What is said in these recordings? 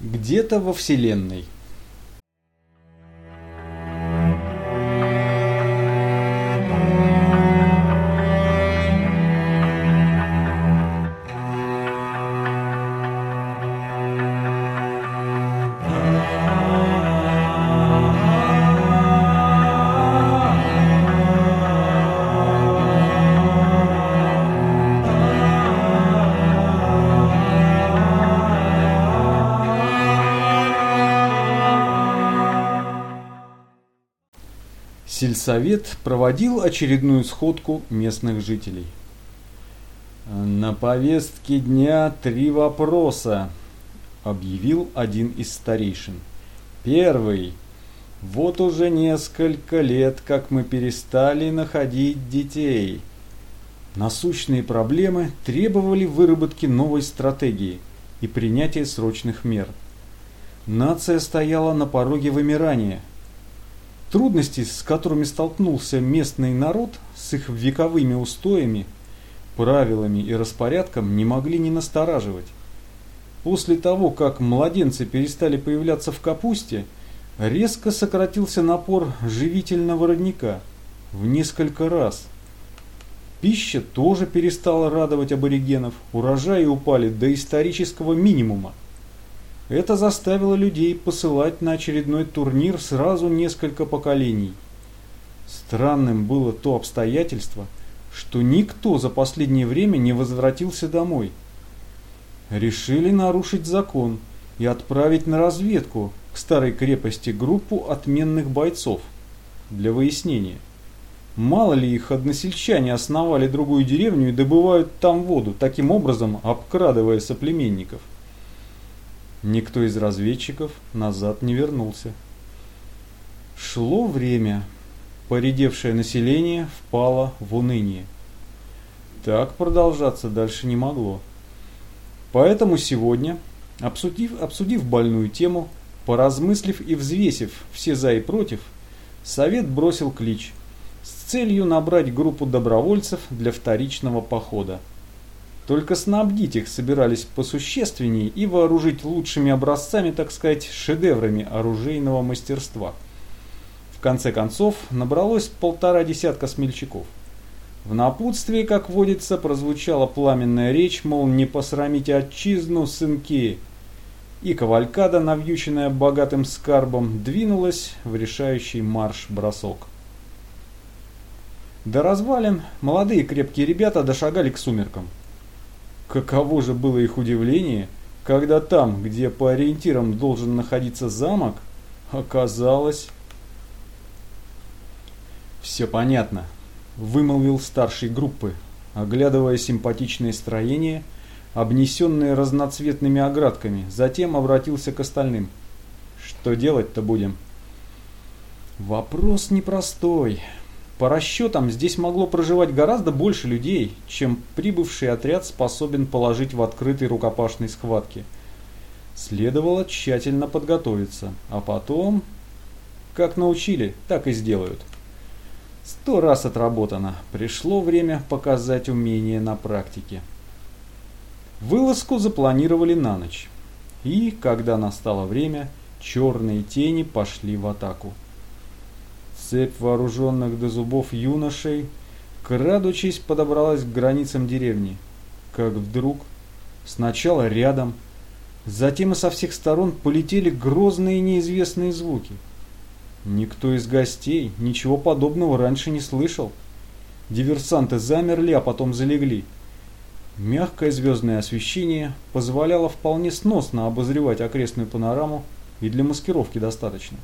Где-то во Вселенной. Сельсовет проводил очередную сходку местных жителей. «На повестке дня три вопроса», – объявил один из старейшин. «Первый. Вот уже несколько лет, как мы перестали находить детей. Насущные проблемы требовали выработки новой стратегии и принятия срочных мер. Нация стояла на пороге вымирания – Трудности, с которыми столкнулся местный народ с их вековыми устоями, правилами и распорядком, не могли не настораживать. После того, как младенцы перестали появляться в капусте, резко сократился напор живительного родника в несколько раз. Пища тоже перестала радовать аборигенов, урожаи упали до исторического минимума. Это заставило людей посылать на очередной турнир сразу несколько поколений. Странным было то обстоятельство, что никто за последнее время не возвратился домой. Решили нарушить закон и отправить на разведку к старой крепости группу отменных бойцов для выяснения. Мало ли их односельчане основали другую деревню и добывают там воду, таким образом обкрадывая соплеменников. Никто из разведчиков назад не вернулся. Шло время. Поредевшее население впало в уныние. Так продолжаться дальше не могло. Поэтому сегодня, обсудив, обсудив больную тему, поразмыслив и взвесив все за и против, совет бросил клич с целью набрать группу добровольцев для вторичного похода. Только снабдить их собирались посущественней и вооружить лучшими образцами, так сказать, шедеврами оружейного мастерства. В конце концов, набралось полтора десятка смельчаков. В напутствии, как водится, прозвучала пламенная речь, мол, не посрамите отчизну, сынки. И кавалькада, навьюченная богатым скарбом, двинулась в решающий марш-бросок. До развалин молодые крепкие ребята дошагали к сумеркам. Каково же было их удивление, когда там, где по ориентирам должен находиться замок, оказалось... «Все понятно», — вымолвил старший группы, оглядывая симпатичное строение, обнесенное разноцветными оградками, затем обратился к остальным. «Что делать-то будем?» «Вопрос непростой», по расчетам, здесь могло проживать гораздо больше людей, чем прибывший отряд способен положить в открытой рукопашной схватке. Следовало тщательно подготовиться, а потом, как научили, так и сделают. Сто раз отработано, пришло время показать умение на практике. Вылазку запланировали на ночь. И, когда настало время, черные тени пошли в атаку. Цепь вооруженных до зубов юношей, крадучись, подобралась к границам деревни. Как вдруг, сначала рядом, затем и со всех сторон полетели грозные неизвестные звуки. Никто из гостей ничего подобного раньше не слышал. Диверсанты замерли, а потом залегли. Мягкое звездное освещение позволяло вполне сносно обозревать окрестную панораму, и для маскировки достаточно.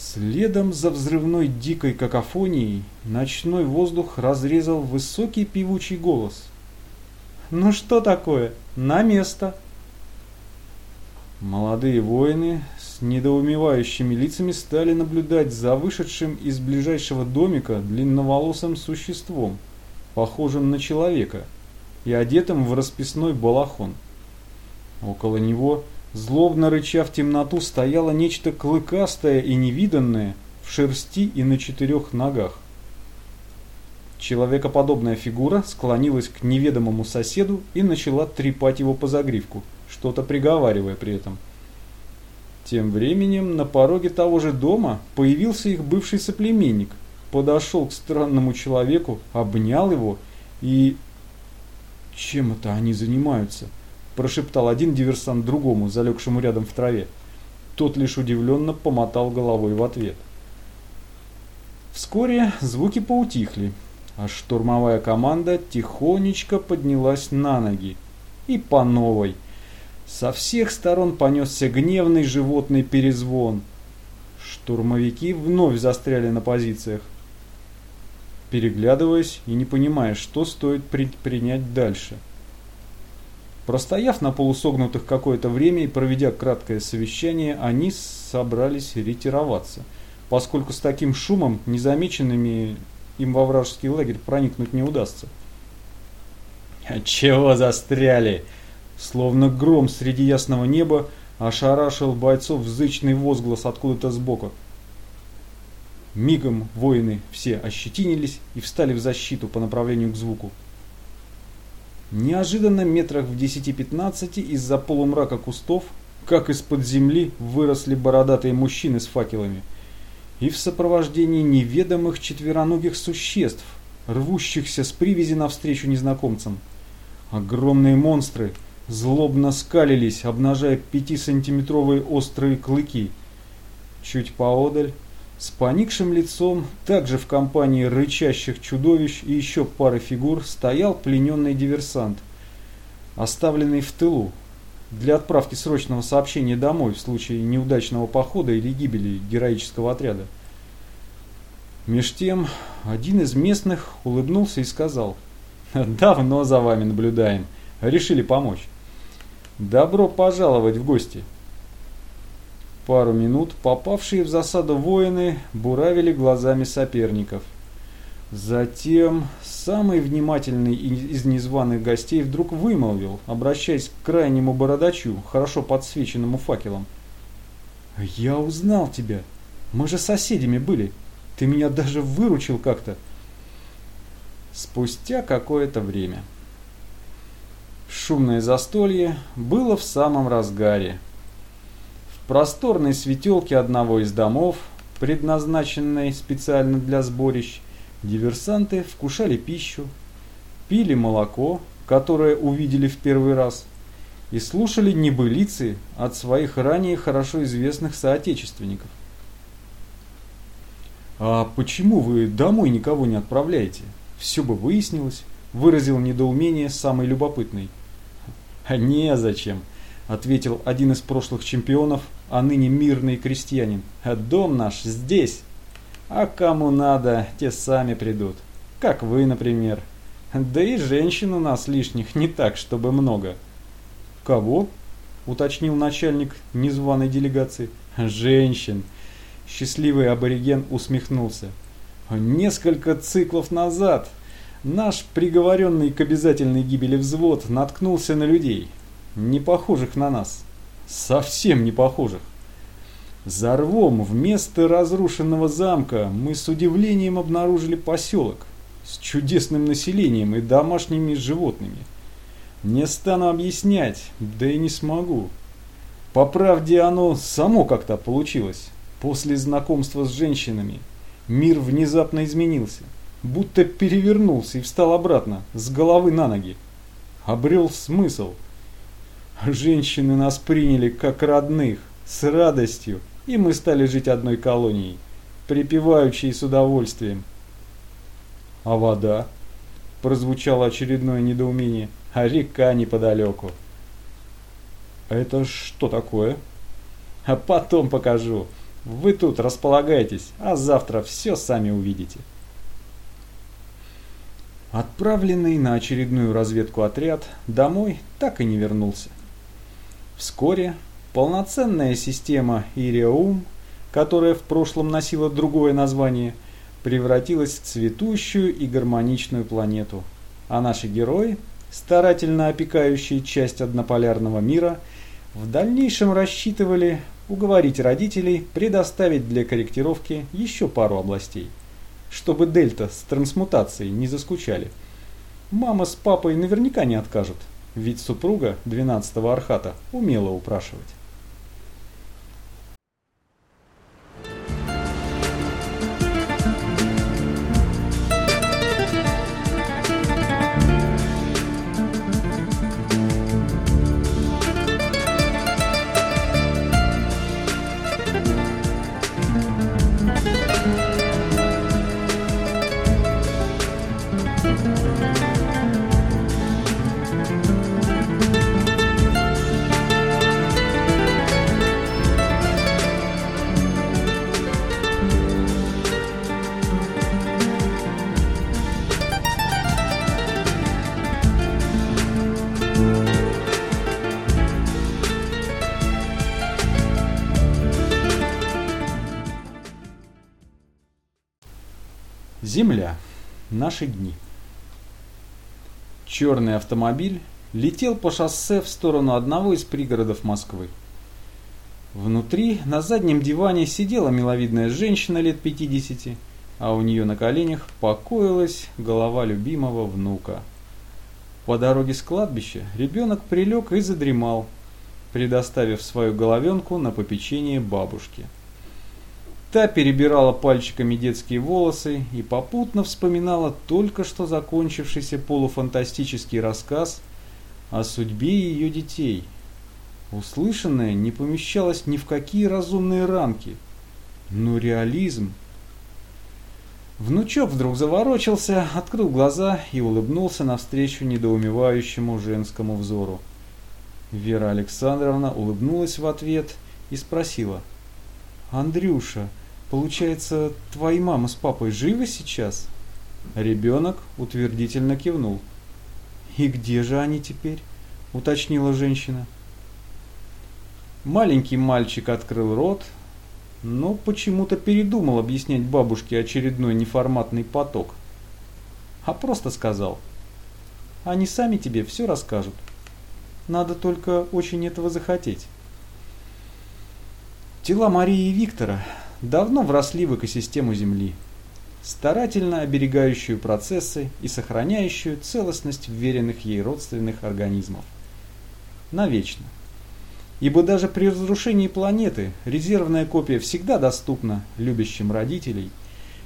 Следом за взрывной дикой какофонией ночной воздух разрезал высокий певучий голос. «Ну что такое? На место!» Молодые воины с недоумевающими лицами стали наблюдать за вышедшим из ближайшего домика длинноволосым существом, похожим на человека, и одетым в расписной балахон. Около него – Злобно рыча в темноту стояло нечто клыкастое и невиданное в шерсти и на четырех ногах. Человекоподобная фигура склонилась к неведомому соседу и начала трепать его по загривку, что-то приговаривая при этом. Тем временем на пороге того же дома появился их бывший соплеменник, подошел к странному человеку, обнял его и... «Чем это они занимаются?» – прошептал один диверсант другому, залегшему рядом в траве. Тот лишь удивленно помотал головой в ответ. Вскоре звуки поутихли, а штурмовая команда тихонечко поднялась на ноги. И по новой. Со всех сторон понесся гневный животный перезвон. Штурмовики вновь застряли на позициях. Переглядываясь и не понимая, что стоит предпринять дальше. Простояв на полусогнутых какое-то время и проведя краткое совещание, они собрались ретироваться, поскольку с таким шумом незамеченными им во вражеский лагерь проникнуть не удастся. «Чего застряли?» Словно гром среди ясного неба ошарашил бойцов зычный возглас откуда-то сбоку. Мигом воины все ощетинились и встали в защиту по направлению к звуку. Неожиданно метрах в 10-15 из-за полумрака кустов, как из-под земли, выросли бородатые мужчины с факелами – и в сопровождении неведомых четвероногих существ, рвущихся с привязи навстречу незнакомцам. Огромные монстры злобно скалились, обнажая пятисантиметровые острые клыки. Чуть поодаль, с поникшим лицом, также в компании рычащих чудовищ и еще пары фигур, стоял плененный диверсант, оставленный в тылу, для отправки срочного сообщения домой в случае неудачного похода или гибели героического отряда. Меж тем, один из местных улыбнулся и сказал, «Давно за вами наблюдаем, решили помочь. Добро пожаловать в гости». Пару минут попавшие в засаду воины буравили глазами соперников – Затем самый внимательный из незваных гостей вдруг вымолвил, обращаясь к крайнему бородачу, хорошо подсвеченному факелом. «Я узнал тебя. Мы же соседями были. Ты меня даже выручил как-то». Спустя какое-то время. Шумное застолье было в самом разгаре. Просторной светелке одного из домов, предназначенной специально для сборищ, Диверсанты вкушали пищу, пили молоко, которое увидели в первый раз, и слушали небылицы от своих ранее хорошо известных соотечественников. «А почему вы домой никого не отправляете? Все бы выяснилось», – выразил недоумение самый любопытный. «А незачем», – ответил один из прошлых чемпионов, а ныне мирный крестьянин. «Дом наш здесь». А кому надо, те сами придут. Как вы, например. Да и женщин у нас лишних не так, чтобы много. Кого? Уточнил начальник незваной делегации. Женщин. Счастливый абориген усмехнулся. Несколько циклов назад наш приговоренный к обязательной гибели взвод наткнулся на людей, не похожих на нас. Совсем не похожих. За рвом вместо разрушенного замка мы с удивлением обнаружили поселок с чудесным населением и домашними животными. Не стану объяснять, да и не смогу. По правде оно само как-то получилось. После знакомства с женщинами мир внезапно изменился, будто перевернулся и встал обратно, с головы на ноги. Обрел смысл. Женщины нас приняли как родных, с радостью, и мы стали жить одной колонией, припеваючи с удовольствием. А вода? Прозвучало очередное недоумение. А река неподалеку. Это что такое? А потом покажу. Вы тут располагайтесь, а завтра все сами увидите. Отправленный на очередную разведку отряд домой так и не вернулся. Вскоре Полноценная система Ириаум, которая в прошлом носила другое название, превратилась в цветущую и гармоничную планету. А наши герои, старательно опекающие часть однополярного мира, в дальнейшем рассчитывали уговорить родителей предоставить для корректировки еще пару областей. чтобы Дельта с трансмутацией не заскучали. Мама с папой наверняка не откажут, ведь супруга 12-го Архата умела упрашивать. Земля. Наши дни. Черный автомобиль летел по шоссе в сторону одного из пригородов Москвы. Внутри, на заднем диване, сидела миловидная женщина лет 50, а у нее на коленях покоилась голова любимого внука. По дороге с кладбища ребенок прилег и задремал, предоставив свою головенку на попечение бабушки – Та перебирала пальчиками детские волосы и попутно вспоминала только что закончившийся полуфантастический рассказ о судьбе ее детей. Услышанное не помещалось ни в какие разумные рамки. Но реализм... Внучок вдруг заворочился, открыл глаза и улыбнулся навстречу недоумевающему женскому взору. Вера Александровна улыбнулась в ответ и спросила. «Андрюша, Получается, твои мама с папой живы сейчас? Ребенок утвердительно кивнул. И где же они теперь? Уточнила женщина. Маленький мальчик открыл рот, но почему-то передумал объяснять бабушке очередной неформатный поток. А просто сказал. Они сами тебе все расскажут. Надо только очень этого захотеть. Тела Марии и Виктора давно вросли в экосистему Земли, старательно оберегающую процессы и сохраняющую целостность вверенных ей родственных организмов. Навечно. Ибо даже при разрушении планеты резервная копия всегда доступна любящим родителей,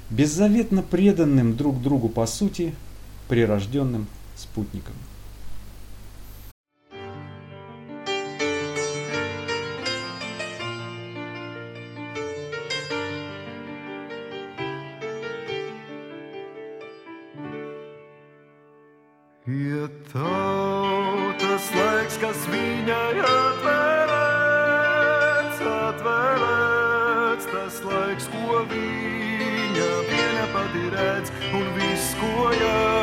беззаветно преданным друг другу по сути, прирожденным спутникам. Ja tautas laiks, kas viņai atvēlēts, atvēlēts, tas laiks, ko viņa viena pati redz, un viss, ko jau